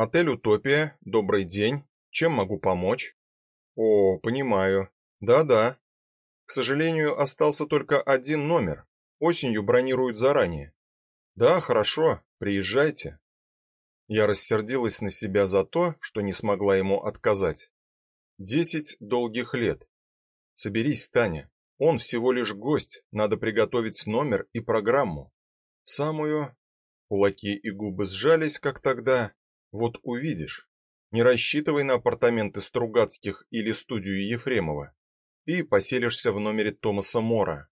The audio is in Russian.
Отель Утопия, добрый день. Чем могу помочь? О, понимаю. Да-да. К сожалению, остался только один номер. Осенью бронируют заранее. Да, хорошо, приезжайте. Я рассердилась на себя за то, что не смогла ему отказать. Десять долгих лет. Соберись, Таня. Он всего лишь гость, надо приготовить номер и программу. Самую... Кулаки и губы сжались, как тогда. Вот увидишь. Не рассчитывай на апартаменты Стругацких или студию Ефремова. Ты поселишься в номере Томаса Мора.